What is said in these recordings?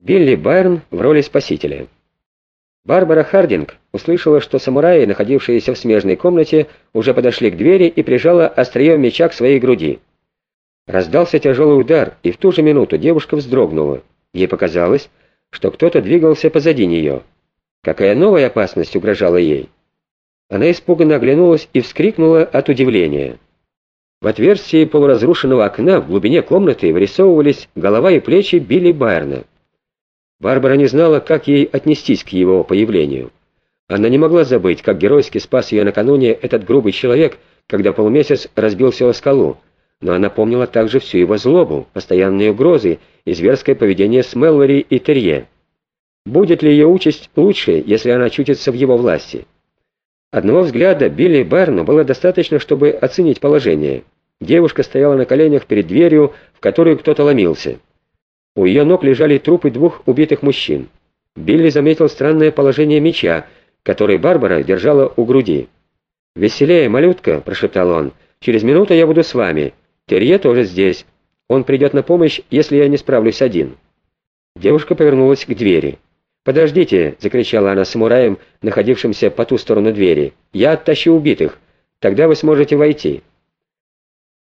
Билли Байрон в роли спасителя. Барбара Хардинг услышала, что самураи, находившиеся в смежной комнате, уже подошли к двери и прижала острие меча к своей груди. Раздался тяжелый удар, и в ту же минуту девушка вздрогнула. Ей показалось, что кто-то двигался позади нее. Какая новая опасность угрожала ей? Она испуганно оглянулась и вскрикнула от удивления. В отверстии полуразрушенного окна в глубине комнаты вырисовывались голова и плечи Билли Байрна. Барбара не знала, как ей отнестись к его появлению. Она не могла забыть, как геройски спас ее накануне этот грубый человек, когда полумесяц разбился о скалу, но она помнила также всю его злобу, постоянные угрозы и зверское поведение с Меллори и Терье. Будет ли ее участь лучше, если она очутится в его власти? Одного взгляда Билли Барну было достаточно, чтобы оценить положение. Девушка стояла на коленях перед дверью, в которую кто-то ломился. У ее ног лежали трупы двух убитых мужчин. Билли заметил странное положение меча, который Барбара держала у груди. «Веселее, малютка», — прошептал он, — «через минуту я буду с вами. Терье тоже здесь. Он придет на помощь, если я не справлюсь один». Девушка повернулась к двери. «Подождите!» — закричала она самураем, находившимся по ту сторону двери. «Я оттащу убитых. Тогда вы сможете войти».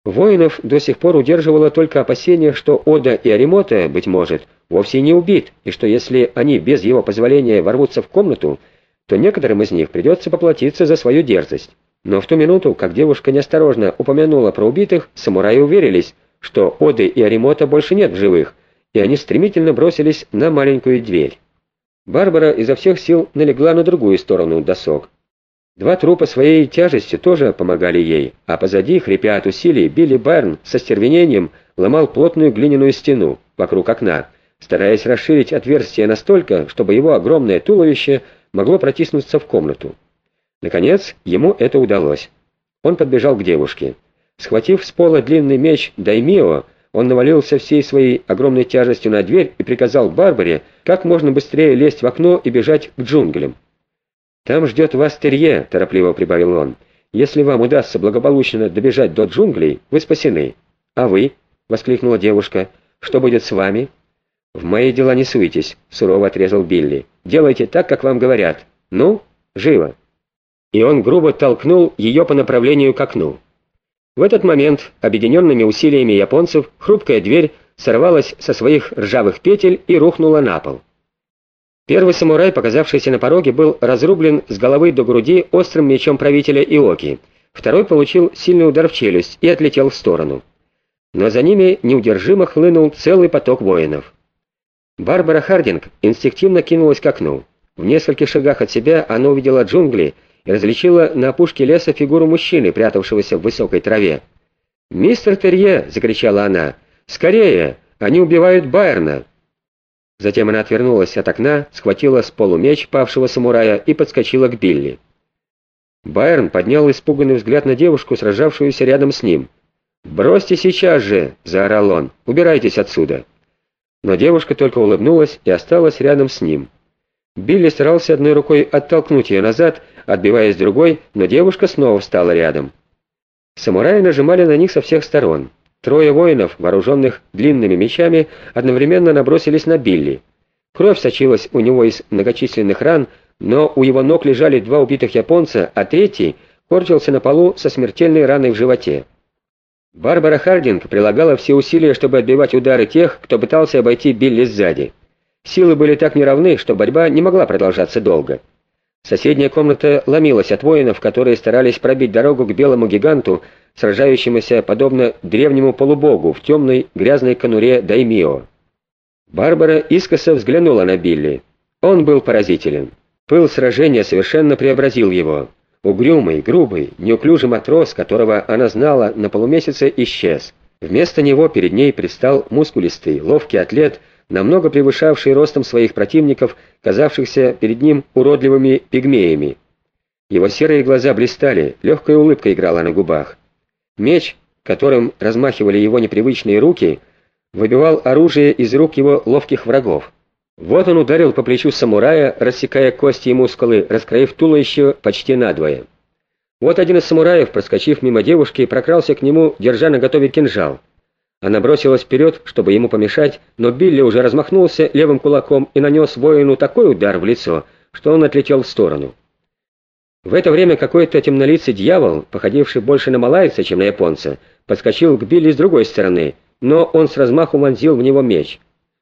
Воинов до сих пор удерживало только опасение, что Ода и Аримота, быть может, вовсе не убит, и что если они без его позволения ворвутся в комнату, то некоторым из них придется поплатиться за свою дерзость. Но в ту минуту, как девушка неосторожно упомянула про убитых, самураи уверились, что Оды и Аримота больше нет в живых, и они стремительно бросились на маленькую дверь. Барбара изо всех сил налегла на другую сторону досок. Два трупа своей тяжестью тоже помогали ей, а позади, хрипя от усилий, Билли Барн со стервенением ломал плотную глиняную стену вокруг окна, стараясь расширить отверстие настолько, чтобы его огромное туловище могло протиснуться в комнату. Наконец, ему это удалось. Он подбежал к девушке. Схватив с пола длинный меч Даймио, он навалился всей своей огромной тяжестью на дверь и приказал Барбаре как можно быстрее лезть в окно и бежать к джунглям. «Там ждет вас Терье», — торопливо прибавил он. «Если вам удастся благополучно добежать до джунглей, вы спасены». «А вы?» — воскликнула девушка. «Что будет с вами?» «В мои дела не суетесь», — сурово отрезал Билли. «Делайте так, как вам говорят. Ну, живо!» И он грубо толкнул ее по направлению к окну. В этот момент, объединенными усилиями японцев, хрупкая дверь сорвалась со своих ржавых петель и рухнула на пол. Первый самурай, показавшийся на пороге, был разрублен с головы до груди острым мечом правителя Иоки. Второй получил сильный удар в челюсть и отлетел в сторону. Но за ними неудержимо хлынул целый поток воинов. Барбара Хардинг инстинктивно кинулась к окну. В нескольких шагах от себя она увидела джунгли и различила на опушке леса фигуру мужчины, прятавшегося в высокой траве. «Мистер Терье!» — закричала она. «Скорее! Они убивают Байерна!» Затем она отвернулась от окна, схватила с полу меч павшего самурая и подскочила к Билли. Байрон поднял испуганный взгляд на девушку, сражавшуюся рядом с ним. «Бросьте сейчас же!» — заорал он. «Убирайтесь отсюда!» Но девушка только улыбнулась и осталась рядом с ним. Билли старался одной рукой оттолкнуть ее назад, отбиваясь другой, но девушка снова встала рядом. Самураи нажимали на них со всех сторон. Трое воинов, вооруженных длинными мечами, одновременно набросились на Билли. Кровь сочилась у него из многочисленных ран, но у его ног лежали два убитых японца, а третий корчился на полу со смертельной раной в животе. Барбара Хардинг прилагала все усилия, чтобы отбивать удары тех, кто пытался обойти Билли сзади. Силы были так неравны, что борьба не могла продолжаться долго. Соседняя комната ломилась от воинов, которые старались пробить дорогу к белому гиганту, сражающемуся подобно древнему полубогу в темной грязной конуре Даймио. Барбара искоса взглянула на Билли. Он был поразителен. Пыл сражения совершенно преобразил его. Угрюмый, грубый, неуклюжий матрос, которого она знала на полумесяце, исчез. Вместо него перед ней предстал мускулистый, ловкий атлет, намного превышавший ростом своих противников, казавшихся перед ним уродливыми пигмеями. Его серые глаза блистали, легкая улыбка играла на губах. Меч, которым размахивали его непривычные руки, выбивал оружие из рук его ловких врагов. Вот он ударил по плечу самурая, рассекая кости и мускулы, раскроив туловище почти надвое. Вот один из самураев, проскочив мимо девушки, прокрался к нему, держа на готове кинжал. Она бросилась вперед, чтобы ему помешать, но Билли уже размахнулся левым кулаком и нанес воину такой удар в лицо, что он отлетел в сторону. В это время какой-то темнолицый дьявол, походивший больше на малайца, чем на японца, подскочил к Билли с другой стороны, но он с размаху вонзил в него меч.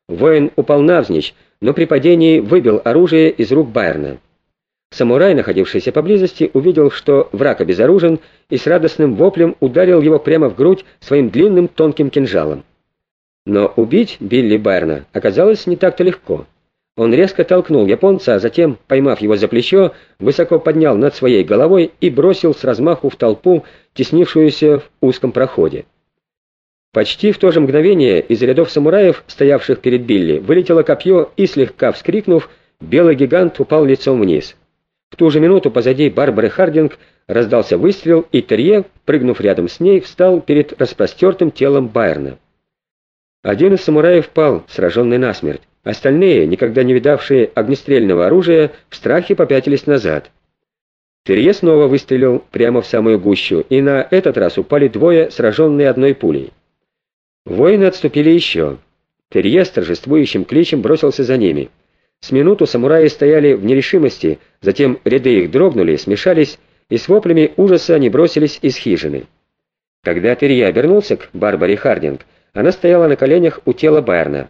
Воин упал навзничь, но при падении выбил оружие из рук Байерна. Самурай, находившийся поблизости, увидел, что враг обезоружен, и с радостным воплем ударил его прямо в грудь своим длинным тонким кинжалом. Но убить Билли Байерна оказалось не так-то легко. Он резко толкнул японца, а затем, поймав его за плечо, высоко поднял над своей головой и бросил с размаху в толпу, теснившуюся в узком проходе. Почти в то же мгновение из рядов самураев, стоявших перед Билли, вылетело копье и, слегка вскрикнув, белый гигант упал лицом вниз. В ту же минуту позади Барбары Хардинг раздался выстрел, и Терье, прыгнув рядом с ней, встал перед распростертым телом Байерна. Один из самураев пал, сраженный насмерть. Остальные, никогда не видавшие огнестрельного оружия, в страхе попятились назад. Терье снова выстрелил прямо в самую гущу, и на этот раз упали двое, сраженные одной пулей. Воины отступили еще. Терье с торжествующим кличем бросился за ними. С минуту самураи стояли в нерешимости, затем ряды их дрогнули, смешались, и с воплями ужаса они бросились из хижины. Когда Терье обернулся к Барбаре Хардинг, она стояла на коленях у тела Байерна.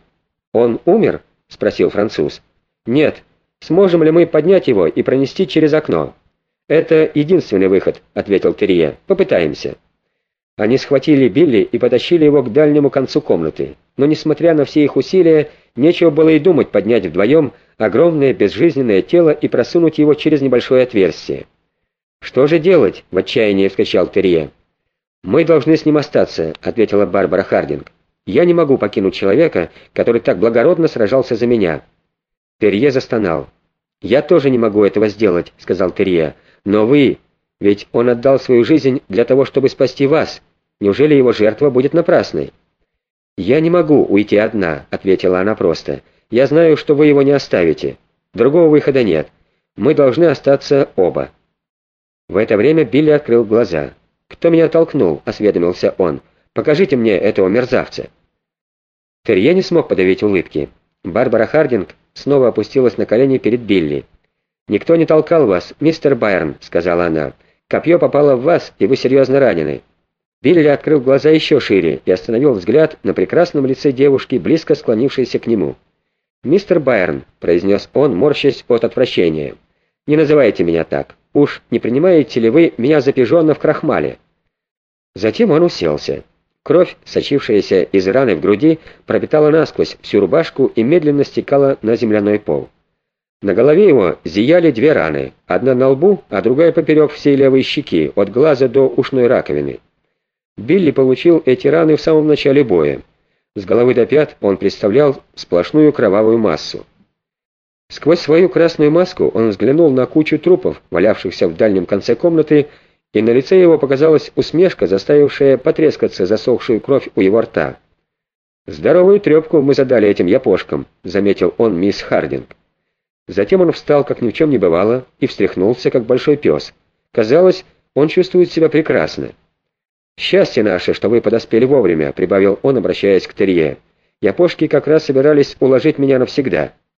«Он умер?» — спросил француз. «Нет. Сможем ли мы поднять его и пронести через окно?» «Это единственный выход», — ответил Терье. «Попытаемся». Они схватили Билли и потащили его к дальнему концу комнаты. Но, несмотря на все их усилия, нечего было и думать поднять вдвоем огромное безжизненное тело и просунуть его через небольшое отверстие. «Что же делать?» — в отчаянии вскричал Терье. «Мы должны с ним остаться», — ответила Барбара Хардинг. Я не могу покинуть человека, который так благородно сражался за меня». Терье застонал. «Я тоже не могу этого сделать», — сказал Терье. «Но вы... Ведь он отдал свою жизнь для того, чтобы спасти вас. Неужели его жертва будет напрасной?» «Я не могу уйти одна», — ответила она просто. «Я знаю, что вы его не оставите. Другого выхода нет. Мы должны остаться оба». В это время Билли открыл глаза. «Кто меня толкнул?» — осведомился он. «Покажите мне этого мерзавца». Терье не смог подавить улыбки. Барбара Хардинг снова опустилась на колени перед Билли. «Никто не толкал вас, мистер Байрон», — сказала она. «Копье попало в вас, и вы серьезно ранены». Билли открыл глаза еще шире и остановил взгляд на прекрасном лице девушки, близко склонившейся к нему. «Мистер Байрон», — произнес он, морщась от отвращения, — «не называйте меня так. Уж не принимаете ли вы меня за пижона в крахмале?» Затем он уселся. Кровь, сочившаяся из раны в груди, пропитала насквозь всю рубашку и медленно стекала на земляной пол. На голове его зияли две раны, одна на лбу, а другая поперек всей левой щеки, от глаза до ушной раковины. Билли получил эти раны в самом начале боя. С головы до пят он представлял сплошную кровавую массу. Сквозь свою красную маску он взглянул на кучу трупов, валявшихся в дальнем конце комнаты, и на лице его показалась усмешка, заставившая потрескаться засохшую кровь у его рта. «Здоровую трепку мы задали этим япошкам», — заметил он мисс Хардинг. Затем он встал, как ни в чем не бывало, и встряхнулся, как большой пес. Казалось, он чувствует себя прекрасно. «Счастье наше, что вы подоспели вовремя», — прибавил он, обращаясь к Терье. «Япошки как раз собирались уложить меня навсегда».